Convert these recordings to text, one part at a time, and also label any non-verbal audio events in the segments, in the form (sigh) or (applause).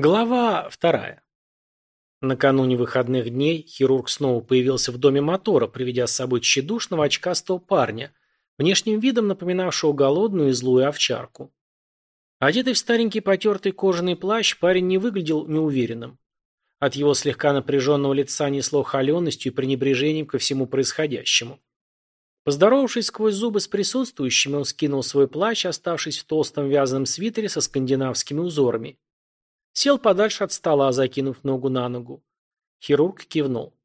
Глава вторая. Накануне выходных дней хирург снова появился в доме мотора, приведя с собой тщедушного очкастого парня, внешним видом напоминавшего голодную и злую овчарку. Одетый в старенький потертый кожаный плащ, парень не выглядел неуверенным. От его слегка напряженного лица несло холеностью и пренебрежением ко всему происходящему. Поздоровавшись сквозь зубы с присутствующими, он скинул свой плащ, оставшись в толстом вязаном свитере со скандинавскими узорами. Сел подальше от стола, закинув ногу на ногу. Хирург кивнул.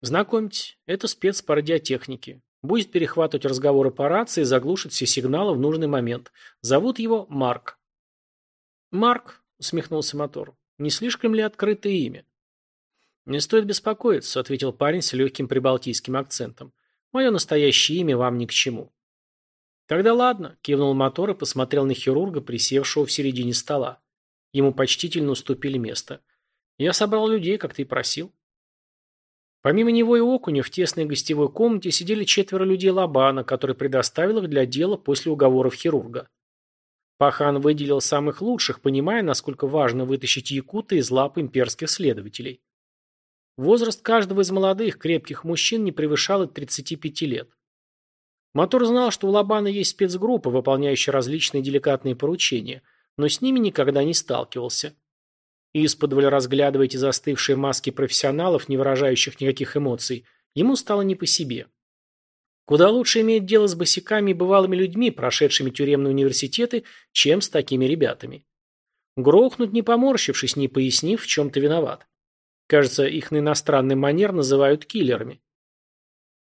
Знакомьтесь, это спец по радиотехнике. Будет перехватывать разговоры по рации и заглушит все сигналы в нужный момент. Зовут его Марк. Марк, усмехнулся мотор. Не слишком ли открытое имя? Не стоит беспокоиться, ответил парень с легким прибалтийским акцентом. Мое настоящее имя вам ни к чему. Тогда ладно, кивнул мотор и посмотрел на хирурга, присевшего в середине стола. Ему почтительно уступили место. Я собрал людей, как ты и просил. Помимо него и Окуня в тесной гостевой комнате сидели четверо людей Лабана, который предоставил их для дела после уговоров хирурга. Пахан выделил самых лучших, понимая, насколько важно вытащить якута из лап имперских следователей. Возраст каждого из молодых, крепких мужчин не превышал и 35 лет. Мотор знал, что у Лабана есть спецгруппа, выполняющая различные деликатные поручения – но с ними никогда не сталкивался. Исподволь разглядывая эти застывшие маски профессионалов, не выражающих никаких эмоций, ему стало не по себе. Куда лучше иметь дело с босиками и бывалыми людьми, прошедшими тюремные университеты, чем с такими ребятами. Грохнуть, не поморщившись, не пояснив, в чем ты виноват. Кажется, их на иностранный манер называют киллерами.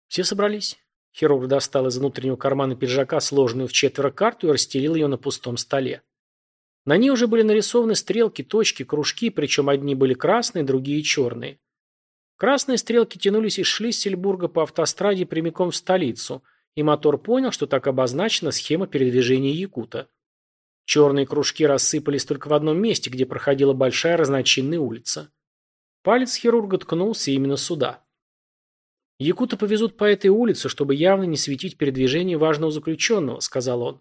Все собрались. Хирург достал из внутреннего кармана пиджака сложенную в четверо карту и расстелил ее на пустом столе. На ней уже были нарисованы стрелки, точки, кружки, причем одни были красные, другие черные. Красные стрелки тянулись из Шлиссельбурга по автостраде прямиком в столицу, и мотор понял, что так обозначена схема передвижения Якута. Черные кружки рассыпались только в одном месте, где проходила большая разночинная улица. Палец хирурга ткнулся именно сюда. «Якута повезут по этой улице, чтобы явно не светить передвижение важного заключенного», — сказал он.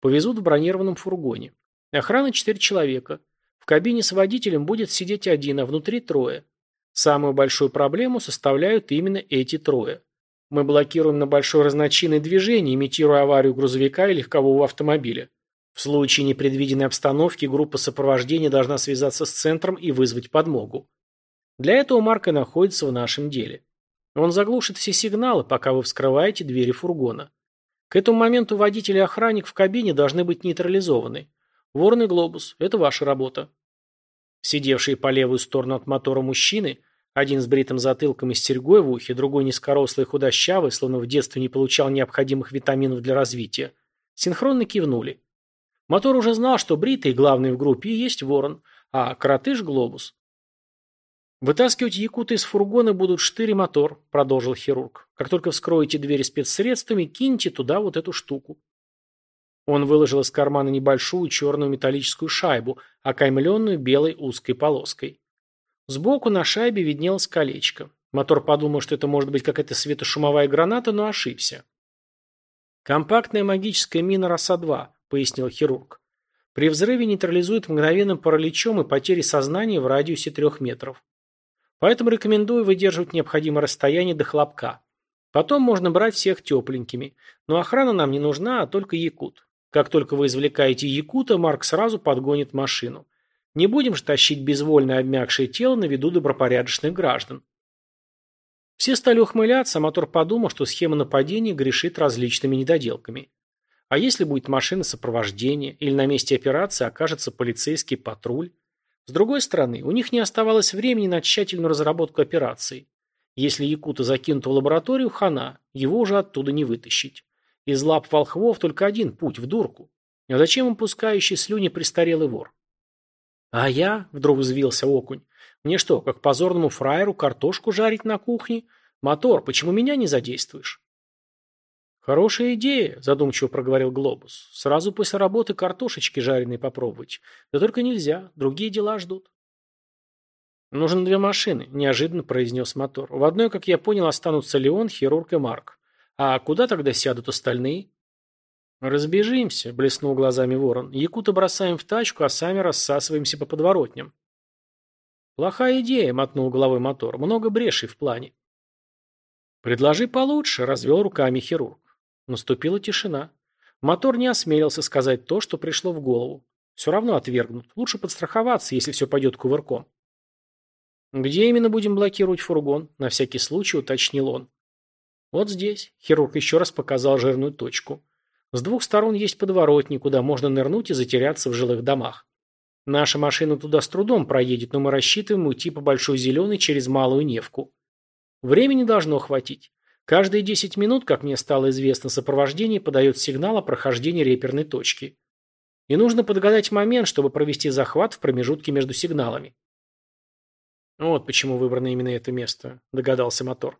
«Повезут в бронированном фургоне. Охрана четыре человека. В кабине с водителем будет сидеть один, а внутри трое. Самую большую проблему составляют именно эти трое. Мы блокируем на большой разночинное движение, имитируя аварию грузовика и легкового автомобиля. В случае непредвиденной обстановки группа сопровождения должна связаться с центром и вызвать подмогу. Для этого Марка находится в нашем деле. Он заглушит все сигналы, пока вы вскрываете двери фургона. К этому моменту водитель и охранник в кабине должны быть нейтрализованы. Ворный глобус – это ваша работа. Сидевшие по левую сторону от мотора мужчины, один с бритым затылком и с серьгой в ухе, другой низкорослый худощавый, словно в детстве не получал необходимых витаминов для развития, синхронно кивнули. Мотор уже знал, что бритый, главный в группе, есть ворон, а коротыш – глобус. «Вытаскивать якута из фургона будут штырь и мотор», – продолжил хирург. «Как только вскроете двери спецсредствами, киньте туда вот эту штуку». Он выложил из кармана небольшую черную металлическую шайбу, окаймленную белой узкой полоской. Сбоку на шайбе виднелось колечко. Мотор подумал, что это может быть какая-то светошумовая граната, но ошибся. «Компактная магическая мина «Роса-2», — пояснил хирург. «При взрыве нейтрализует мгновенным параличом и потерей сознания в радиусе трех метров. Поэтому рекомендую выдерживать необходимое расстояние до хлопка. Потом можно брать всех тепленькими. Но охрана нам не нужна, а только якут. Как только вы извлекаете якута, Марк сразу подгонит машину. Не будем же тащить безвольно обмякшее тело на виду добропорядочных граждан. Все стали ухмыляться, а мотор подумал, что схема нападения грешит различными недоделками. А если будет машина сопровождения, или на месте операции окажется полицейский патруль? С другой стороны, у них не оставалось времени на тщательную разработку операции. Если Якута закинут в лабораторию, хана, его уже оттуда не вытащить. Из лап волхвов только один путь – в дурку. А зачем им пускающий слюни престарелый вор? А я, вдруг взвился окунь, мне что, как позорному фраеру картошку жарить на кухне? Мотор, почему меня не задействуешь? Хорошая идея, задумчиво проговорил Глобус. Сразу после работы картошечки жареной попробовать. Да только нельзя, другие дела ждут. Нужно две машины, неожиданно произнес мотор. В одной, как я понял, останутся Леон, хирург и Марк. А куда тогда сядут остальные? Разбежимся, блеснул глазами ворон. Якута бросаем в тачку, а сами рассасываемся по подворотням. Плохая идея, мотнул головой мотор. Много брешей в плане. Предложи получше, развел руками хирург. Наступила тишина. Мотор не осмелился сказать то, что пришло в голову. Все равно отвергнут. Лучше подстраховаться, если все пойдет кувырком. «Где именно будем блокировать фургон?» – на всякий случай уточнил он. «Вот здесь», – хирург еще раз показал жирную точку. «С двух сторон есть подворотни, куда можно нырнуть и затеряться в жилых домах. Наша машина туда с трудом проедет, но мы рассчитываем уйти по Большой Зеленой через Малую Невку. Времени должно хватить. Каждые 10 минут, как мне стало известно, сопровождение подает сигнал о прохождении реперной точки. И нужно подгадать момент, чтобы провести захват в промежутке между сигналами. Вот почему выбрано именно это место, догадался мотор.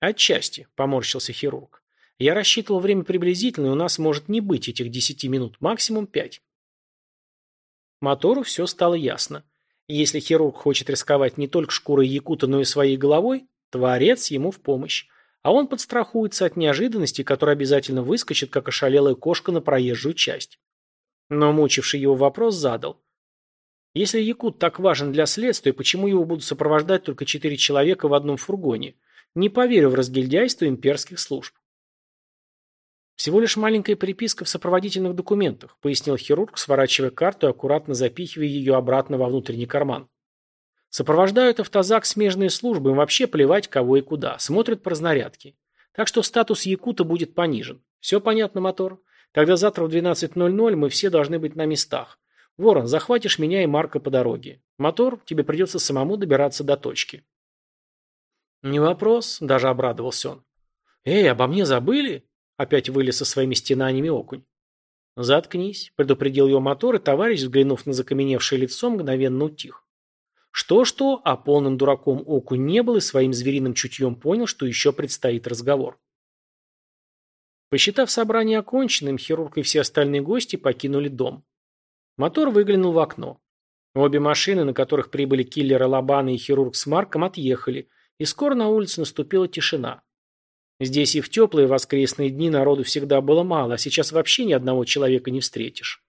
Отчасти, поморщился хирург. Я рассчитывал время приблизительно, и у нас может не быть этих 10 минут, максимум 5. Мотору все стало ясно. Если хирург хочет рисковать не только шкурой якута, но и своей головой, творец ему в помощь. А он подстрахуется от неожиданности, которая обязательно выскочит, как ошалелая кошка на проезжую часть. Но мучивший его вопрос задал. Если Якут так важен для следствия, почему его будут сопровождать только четыре человека в одном фургоне? Не поверю в разгильдяйство имперских служб. Всего лишь маленькая приписка в сопроводительных документах, пояснил хирург, сворачивая карту и аккуратно запихивая ее обратно во внутренний карман. Сопровождают автозак смежные службы, им вообще плевать кого и куда, смотрят по разнарядке. Так что статус Якута будет понижен. Все понятно, мотор? Тогда завтра в 12.00 мы все должны быть на местах. Ворон, захватишь меня и Марка по дороге. Мотор, тебе придется самому добираться до точки. Не вопрос, даже обрадовался он. Эй, обо мне забыли? Опять вылез со своими стенаниями окунь. «Заткнись», — предупредил его мотор, и товарищ, взглянув на закаменевшее лицо, мгновенно утих. Что-что, а полным дураком окунь не был и своим звериным чутьем понял, что еще предстоит разговор. Посчитав собрание оконченным, хирург и все остальные гости покинули дом. Мотор выглянул в окно. Обе машины, на которых прибыли киллеры Лобана и хирург с Марком, отъехали, и скоро на улице наступила тишина. Здесь и в теплые воскресные дни народу всегда было мало, а сейчас вообще ни одного человека не встретишь.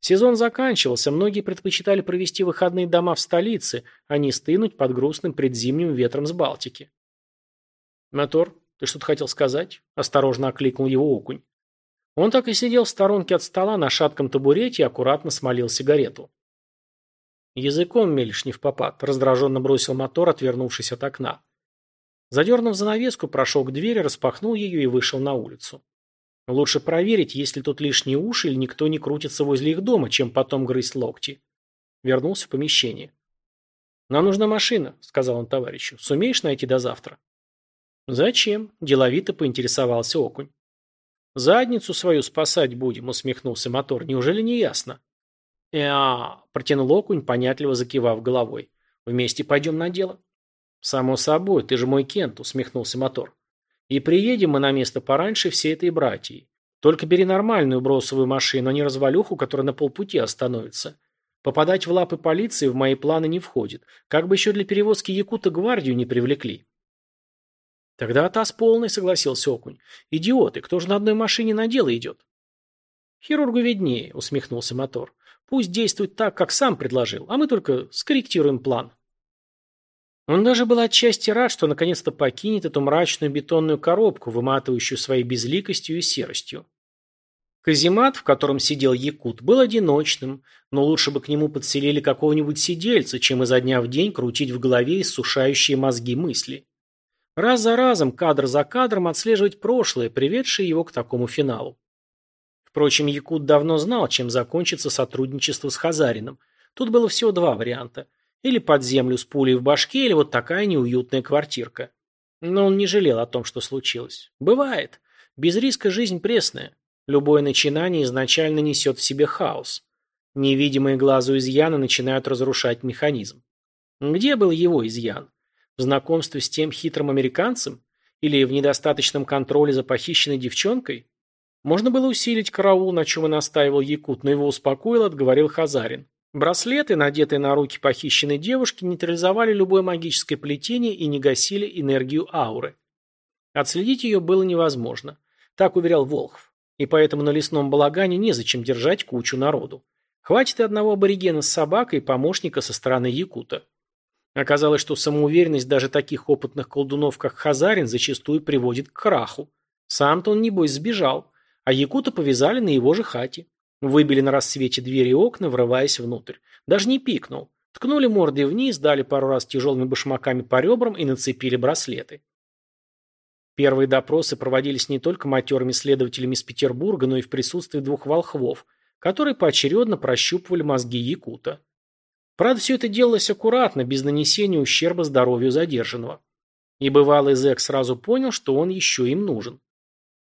Сезон заканчивался, многие предпочитали провести выходные дома в столице, а не стынуть под грустным предзимним ветром с Балтики. «Мотор, «Ты что-то хотел сказать?» – осторожно окликнул его окунь. Он так и сидел в сторонке от стола на шатком табурете и аккуратно смолил сигарету. Языком мелешь не в попад, раздраженно бросил мотор, отвернувшись от окна. Задернув занавеску, прошел к двери, распахнул ее и вышел на улицу. Лучше проверить, есть ли тут лишние уши или никто не крутится возле их дома, чем потом грызть локти. Вернулся в помещение. «Нам нужна машина», — сказал он товарищу. «Сумеешь найти до завтра?» «Зачем?» – деловито поинтересовался окунь. «Задницу свою спасать будем», – усмехнулся мотор. «Неужели не ясно?» «Я...» – протянул окунь, понятливо закивав головой. «Вместе пойдем на дело?» «Само собой, ты же мой Кент», – усмехнулся мотор. «И приедем мы на место пораньше всей этой братьей. Только бери нормальную бросовую машину, а не развалюху, которая на полпути остановится. Попадать в лапы полиции в мои планы не входит. Как бы еще для перевозки Якута гвардию не привлекли». Тогда таз полный, согласился Окунь. Идиоты, кто же на одной машине на дело идет? Хирургу виднее, усмехнулся мотор. Пусть действует так, как сам предложил, а мы только скорректируем план. Он даже был отчасти рад, что наконец-то покинет эту мрачную бетонную коробку, выматывающую своей безликостью и серостью. Каземат, в котором сидел Якут, был одиночным, но лучше бы к нему подселили какого-нибудь сидельца, чем изо дня в день крутить в голове иссушающие мозги мысли. Раз за разом, кадр за кадром отслеживать прошлое, приведшее его к такому финалу. Впрочем, Якут давно знал, чем закончится сотрудничество с Хазарином. Тут было всего два варианта. Или под землю с пулей в башке, или вот такая неуютная квартирка. Но он не жалел о том, что случилось. Бывает. Без риска жизнь пресная. Любое начинание изначально несет в себе хаос. Невидимые глазу изъяны начинают разрушать механизм. Где был его изъян? В знакомстве с тем хитрым американцем? Или в недостаточном контроле за похищенной девчонкой? Можно было усилить караул, на чем и настаивал Якут, но его успокоил, отговорил Хазарин. Браслеты, надетые на руки похищенной девушки, нейтрализовали любое магическое плетение и не гасили энергию ауры. Отследить ее было невозможно. Так уверял Волхв. И поэтому на лесном балагане незачем держать кучу народу. Хватит и одного аборигена с собакой и помощника со стороны Якута. Оказалось, что самоуверенность даже таких опытных колдунов, как Хазарин, зачастую приводит к краху. Сам-то он, небось, сбежал, а Якута повязали на его же хате. Выбили на рассвете двери и окна, врываясь внутрь. Даже не пикнул. Ткнули мордой вниз, дали пару раз тяжелыми башмаками по ребрам и нацепили браслеты. Первые допросы проводились не только матерыми следователями из Петербурга, но и в присутствии двух волхвов, которые поочередно прощупывали мозги Якута. Правда, все это делалось аккуратно, без нанесения ущерба здоровью задержанного. И бывалый зэк сразу понял, что он еще им нужен.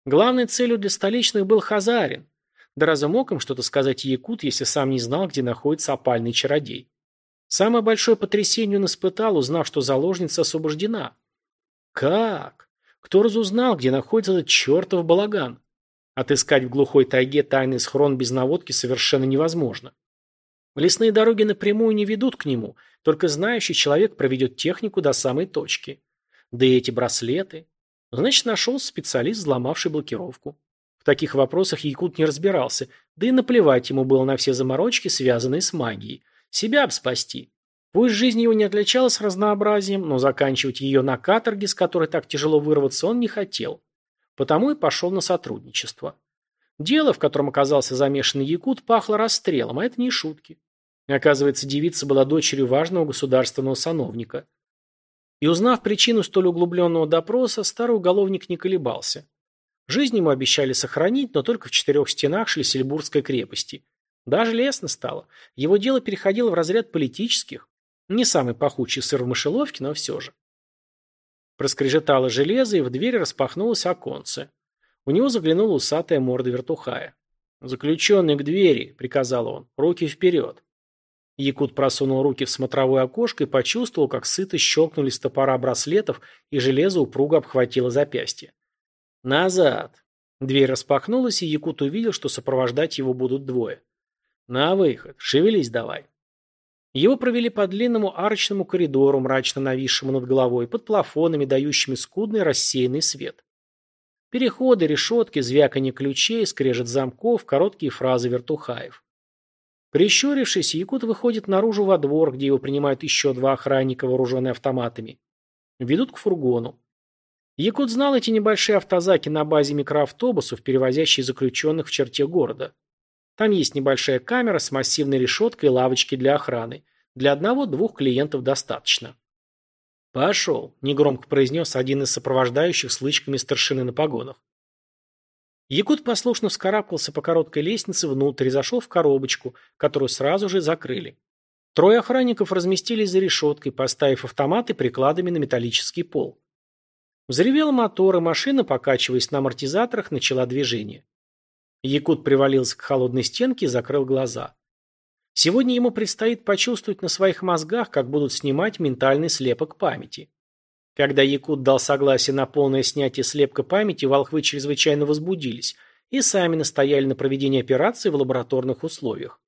Главной целью для столичных был Хазарин. Да разве мог им что-то сказать Якут, если сам не знал, где находится опальный чародей? Самое большое потрясение он испытал, узнав, что заложница освобождена. Как? Кто разузнал, где находится этот чертов балаган? Отыскать в глухой тайге тайный схрон без наводки совершенно невозможно. Лесные дороги напрямую не ведут к нему, только знающий человек проведет технику до самой точки. Да и эти браслеты. Значит, нашелся специалист, взломавший блокировку. В таких вопросах Якут не разбирался, да и наплевать ему было на все заморочки, связанные с магией. Себя б спасти. Пусть жизнь его не отличалась разнообразием, но заканчивать ее на каторге, с которой так тяжело вырваться, он не хотел. Потому и пошел на сотрудничество. Дело, в котором оказался замешан Якут, пахло расстрелом, а это не шутки. Оказывается, девица была дочерью важного государственного сановника. И узнав причину столь углубленного допроса, старый уголовник не колебался. Жизнь ему обещали сохранить, но только в четырех стенах Шлиссельбургской крепости. Даже лестно стало. Его дело переходило в разряд политических. Не самый пахучий сыр в мышеловке, но все же. Проскрежетало железо, и в дверь распахнулось оконце. У него заглянула усатая морда вертухая. «Заключенный к двери», — приказал он, — «руки вперед». Якут просунул руки в смотровое окошко и почувствовал, как сыто щелкнули с топора браслетов, и железо упруго обхватило запястье. «Назад!» Дверь распахнулась, и Якут увидел, что сопровождать его будут двое. «На выход! Шевелись давай!» Его провели по длинному арочному коридору, мрачно нависшему над головой, под плафонами, дающими скудный рассеянный свет. Переходы, решетки, звяканье ключей, скрежет замков, короткие фразы вертухаев. Прищурившись, Якут выходит наружу во двор, где его принимают еще два охранника, вооруженные автоматами. Ведут к фургону. Якут знал эти небольшие автозаки на базе микроавтобусов, перевозящие заключенных в черте города. Там есть небольшая камера с массивной решеткой и лавочки для охраны. Для одного-двух клиентов достаточно. «Пошел», – негромко произнес один из сопровождающих с лычками старшины на погонах. Якут послушно вскарабкался по короткой лестнице внутрь и зашел в коробочку, которую сразу же закрыли. Трое охранников разместились за решеткой, поставив автоматы прикладами на металлический пол. Взревел мотор, и машина, покачиваясь на амортизаторах, начала движение. Якут привалился к холодной стенке и закрыл глаза. Сегодня ему предстоит почувствовать на своих мозгах, как будут снимать ментальный слепок памяти. Когда Якут дал согласие на полное снятие слепка памяти, волхвы чрезвычайно возбудились и сами настояли на проведении операции в лабораторных условиях.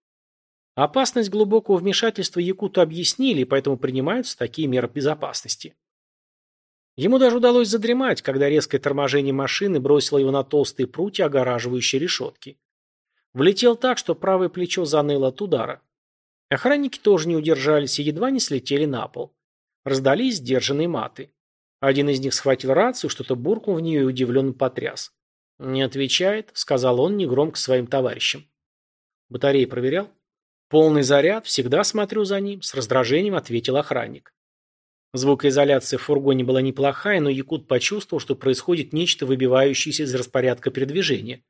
Опасность глубокого вмешательства Якуту объяснили, поэтому принимаются такие меры безопасности. Ему даже удалось задремать, когда резкое торможение машины бросило его на толстые прутья, огораживающие решетки. Влетел так, что правое плечо заныло от удара. Охранники тоже не удержались и едва не слетели на пол. Раздались сдержанные маты. Один из них схватил рацию, что-то буркнул в нее и удивленно потряс. «Не отвечает», — сказал он негромко своим товарищам. «Батареи проверял?» «Полный заряд, всегда смотрю за ним», — с раздражением ответил охранник. Звукоизоляция в фургоне была неплохая, но Якут почувствовал, что происходит нечто выбивающееся из распорядка передвижения.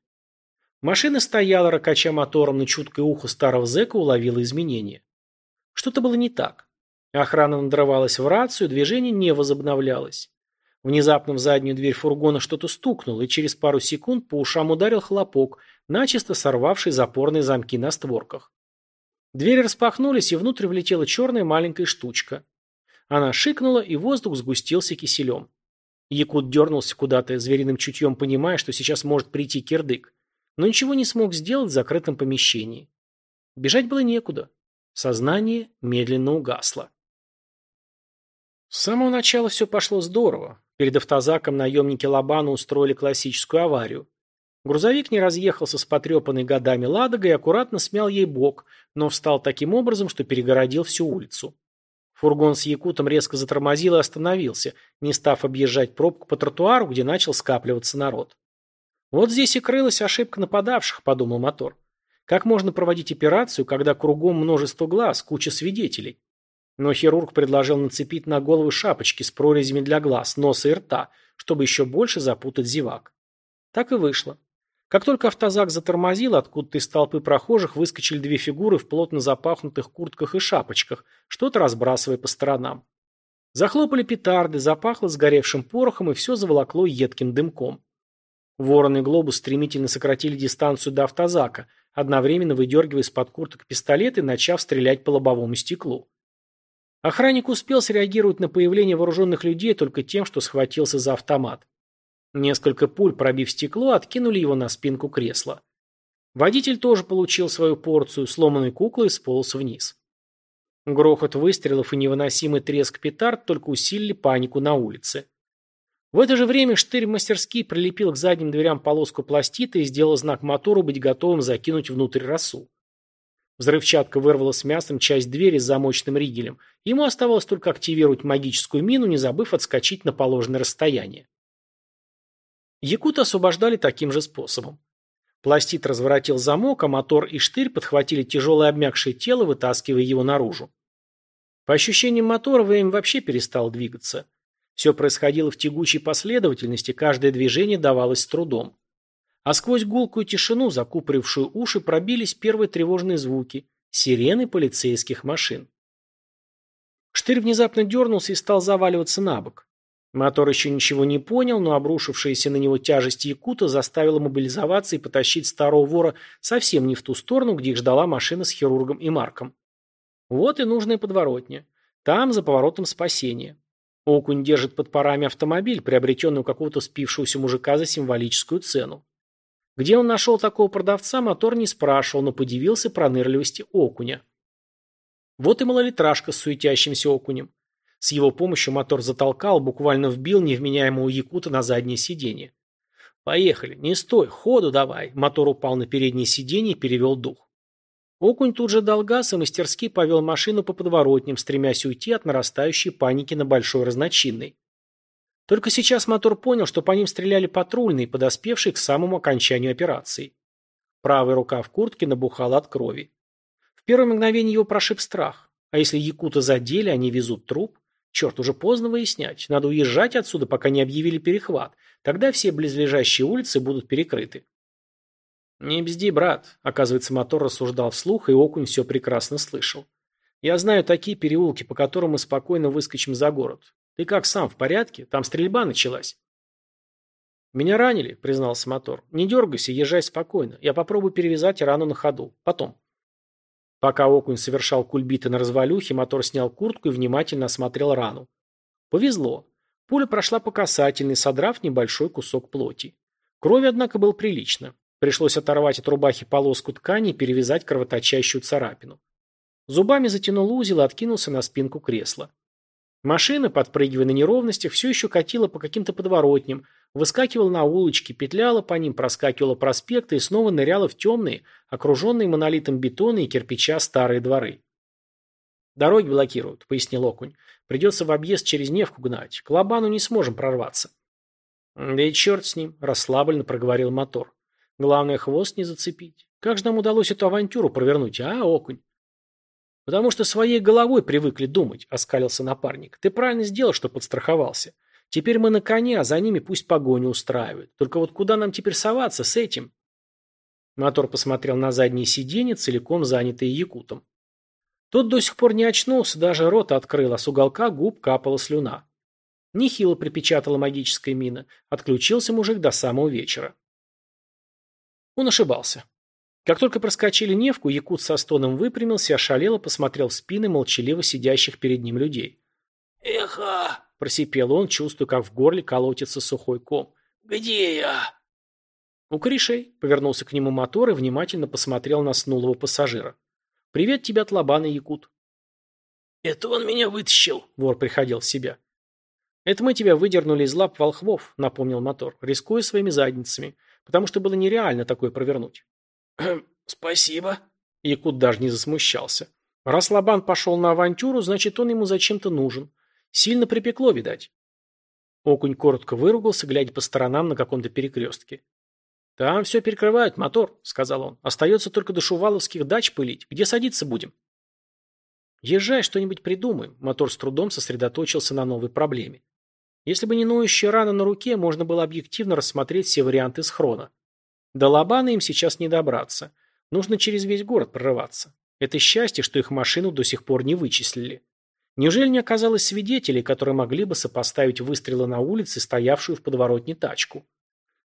Машина стояла, ракача мотором, но чуткое ухо старого зэка уловило изменения. Что-то было не так. Охрана надрывалась в рацию, движение не возобновлялось. Внезапно в заднюю дверь фургона что-то стукнуло, и через пару секунд по ушам ударил хлопок, начисто сорвавший запорные замки на створках. Двери распахнулись, и внутрь влетела черная маленькая штучка. Она шикнула, и воздух сгустился киселем. Якут дернулся куда-то, звериным чутьем понимая, что сейчас может прийти кирдык. Но ничего не смог сделать в закрытом помещении. Бежать было некуда. Сознание медленно угасло. С самого начала все пошло здорово. Перед автозаком наемники Лобана устроили классическую аварию. Грузовик не разъехался с потрепанной годами ладогой и аккуратно смял ей бок, но встал таким образом, что перегородил всю улицу. Фургон с якутом резко затормозил и остановился, не став объезжать пробку по тротуару, где начал скапливаться народ. Вот здесь и крылась ошибка нападавших, подумал мотор. Как можно проводить операцию, когда кругом множество глаз, куча свидетелей? Но хирург предложил нацепить на голову шапочки с прорезями для глаз, носа и рта, чтобы еще больше запутать зевак. Так и вышло. Как только автозак затормозил, откуда-то из толпы прохожих выскочили две фигуры в плотно запахнутых куртках и шапочках, что-то разбрасывая по сторонам. Захлопали петарды, запахло сгоревшим порохом и все заволокло едким дымком. Ворон и глобус стремительно сократили дистанцию до автозака, одновременно выдергивая из-под курток пистолет и начав стрелять по лобовому стеклу. Охранник успел среагировать на появление вооруженных людей только тем, что схватился за автомат. Несколько пуль, пробив стекло, откинули его на спинку кресла. Водитель тоже получил свою порцию, сломанной куклой сполз вниз. Грохот выстрелов и невыносимый треск петард только усилили панику на улице. В это же время штырь мастерски прилепил к задним дверям полоску пластита и сделал знак мотору быть готовым закинуть внутрь росу. Взрывчатка вырвала с мясом часть двери с замочным ригелем. Ему оставалось только активировать магическую мину, не забыв отскочить на положенное расстояние. Якута освобождали таким же способом. Пластит разворотил замок, а мотор и штырь подхватили тяжелое обмякшее тело, вытаскивая его наружу. По ощущениям мотора время вообще перестало двигаться. Все происходило в тягучей последовательности, каждое движение давалось с трудом. А сквозь гулкую тишину, закупорившую уши, пробились первые тревожные звуки – сирены полицейских машин. Штырь внезапно дернулся и стал заваливаться на бок. Мотор еще ничего не понял, но обрушившаяся на него тяжесть Якута заставила мобилизоваться и потащить старого вора совсем не в ту сторону, где их ждала машина с хирургом и Марком. Вот и нужная подворотня. Там, за поворотом спасения. Окунь держит под парами автомобиль, приобретенный у какого-то спившегося мужика за символическую цену. Где он нашел такого продавца, мотор не спрашивал, но подивился пронырливости окуня. Вот и малолитражка с суетящимся окунем. С его помощью мотор затолкал, буквально вбил невменяемого якута на заднее сиденье. «Поехали, не стой, ходу давай!» Мотор упал на переднее сиденье и перевел дух. Окунь тут же дал газ и мастерски повел машину по подворотням, стремясь уйти от нарастающей паники на Большой Разночинной. Только сейчас мотор понял, что по ним стреляли патрульные, подоспевшие к самому окончанию операции. Правая рука в куртке набухала от крови. В первое мгновение его прошиб страх. А если якута задели, они везут труп? Черт, уже поздно выяснять. Надо уезжать отсюда, пока не объявили перехват. Тогда все близлежащие улицы будут перекрыты. Не бзди, брат. Оказывается, мотор рассуждал вслух, и окунь все прекрасно слышал. Я знаю такие переулки, по которым мы спокойно выскочим за город. Ты как сам, в порядке? Там стрельба началась. Меня ранили, признался мотор. Не дергайся, езжай спокойно. Я попробую перевязать рану на ходу. Потом. Пока окунь совершал кульбиты на развалюхе, мотор снял куртку и внимательно осмотрел рану. Повезло. Пуля прошла по касательной, содрав небольшой кусок плоти. Крови, однако, было прилично. Пришлось оторвать от рубахи полоску ткани и перевязать кровоточащую царапину. Зубами затянул узел и откинулся на спинку кресла. Машина, подпрыгивая на неровностях, все еще катила по каким-то подворотням, выскакивала на улочки, петляла по ним, проскакивала проспекты и снова ныряла в темные, окруженные монолитом бетона и кирпича старые дворы. «Дороги блокируют», — пояснил Окунь. «Придется в объезд через Невку гнать. К Лобану не сможем прорваться». «Да и черт с ним», — расслабленно проговорил мотор. «Главное, хвост не зацепить. Как же нам удалось эту авантюру провернуть, а, Окунь?» «Потому что своей головой привыкли думать», — оскалился напарник. «Ты правильно сделал, что подстраховался. Теперь мы на коне, а за ними пусть погоню устраивают. Только вот куда нам теперь соваться с этим?» Мотор посмотрел на заднее сиденье, целиком занятое якутом. Тот до сих пор не очнулся, даже рот открыл, а с уголка губ капала слюна. Нехило припечатала магическая мина. Отключился мужик до самого вечера. Он ошибался. Как только проскочили Невку, Якут со стоном выпрямился ошалело посмотрел в спины молчаливо сидящих перед ним людей. «Эхо!» – просипел он, чувствуя, как в горле колотится сухой ком. «Где я?» «У корешей», – повернулся к нему мотор и внимательно посмотрел на снулого пассажира. «Привет тебе от Лобана, Якут». «Это он меня вытащил», – вор приходил в себя. «Это мы тебя выдернули из лап волхвов», – напомнил мотор, рискуя своими задницами, потому что было нереально такое провернуть. (clears throat) «Спасибо». Якут даже не засмущался. Раз Лобан пошел на авантюру, значит, он ему зачем-то нужен. Сильно припекло, видать. Окунь коротко выругался, глядя по сторонам на каком-то перекрестке. «Там все перекрывают, мотор», — сказал он. «Остается только до шуваловских дач пылить. Где садиться будем?» «Езжай, что-нибудь придумаем», — мотор с трудом сосредоточился на новой проблеме. Если бы не ноющая рана на руке, можно было объективно рассмотреть все варианты схрона. До Лобана им сейчас не добраться. Нужно через весь город прорываться. Это счастье, что их машину до сих пор не вычислили. Неужели не оказалось свидетелей, которые могли бы сопоставить выстрелы на улице, стоявшую в подворотне тачку?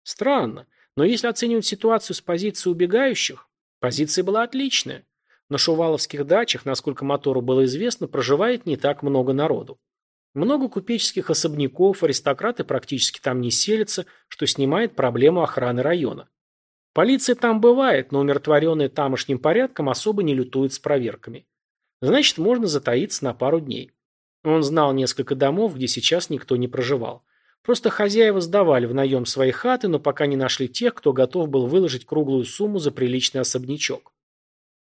Странно, но если оценивать ситуацию с позиции убегающих, позиция была отличная. На шуваловских дачах, насколько мотору было известно, проживает не так много народу. Много купеческих особняков, аристократы практически там не селятся, что снимает проблему охраны района. Полиция там бывает, но умиротворенная тамошним порядком особо не лютует с проверками. Значит, можно затаиться на пару дней. Он знал несколько домов, где сейчас никто не проживал. Просто хозяева сдавали в наем свои хаты, но пока не нашли тех, кто готов был выложить круглую сумму за приличный особнячок.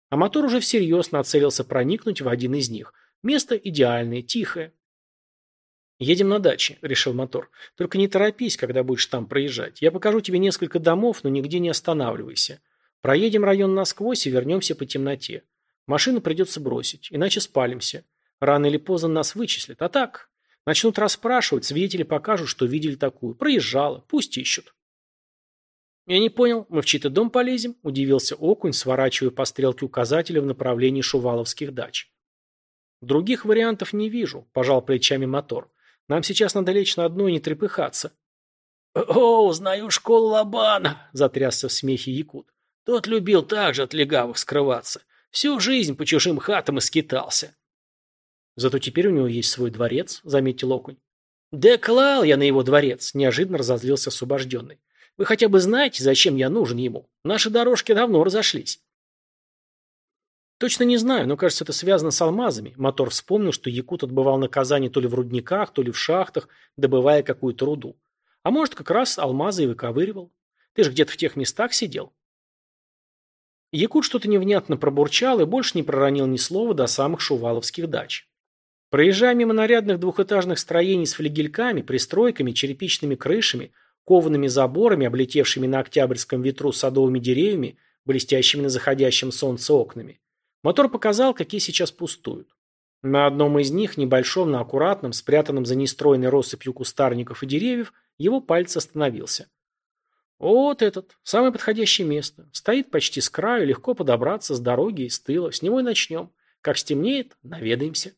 А мотор уже всерьез нацелился проникнуть в один из них. Место идеальное, тихое. «Едем на даче», — решил мотор. «Только не торопись, когда будешь там проезжать. Я покажу тебе несколько домов, но нигде не останавливайся. Проедем район насквозь и вернемся по темноте. Машину придется бросить, иначе спалимся. Рано или поздно нас вычислят. А так, начнут расспрашивать, свидетели покажут, что видели такую. Проезжала, пусть ищут. «Я не понял, мы в чей-то дом полезем?» – удивился Окунь, сворачивая по стрелке указателя в направлении Шуваловских дач. «Других вариантов не вижу», – пожал плечами мотор. «Нам сейчас надо лечь на дно и не трепыхаться». «О, знаю школу Лобана!» – затрясся в смехе Якут. «Тот любил также от легавых скрываться. Всю жизнь по чужим хатам и скитался. Зато теперь у него есть свой дворец, заметил Окунь. Да клал я на его дворец, неожиданно разозлился освобожденный. Вы хотя бы знаете, зачем я нужен ему? Наши дорожки давно разошлись. Точно не знаю, но кажется, это связано с алмазами. Мотор вспомнил, что Якут отбывал наказание то ли в рудниках, то ли в шахтах, добывая какую-то руду. А может, как раз алмазы и выковыривал. Ты же где-то в тех местах сидел. Якут что-то невнятно пробурчал и больше не проронил ни слова до самых шуваловских дач. Проезжая мимо нарядных двухэтажных строений с флигельками, пристройками, черепичными крышами, коваными заборами, облетевшими на октябрьском ветру садовыми деревьями, блестящими на заходящем солнце окнами, мотор показал, какие сейчас пустуют. На одном из них, небольшом, но аккуратном, спрятанном за нестройной россыпью кустарников и деревьев, его палец остановился. Вот этот, самое подходящее место. Стоит почти с краю, легко подобраться с дороги и с тыла. С него и начнем. Как стемнеет, наведаемся.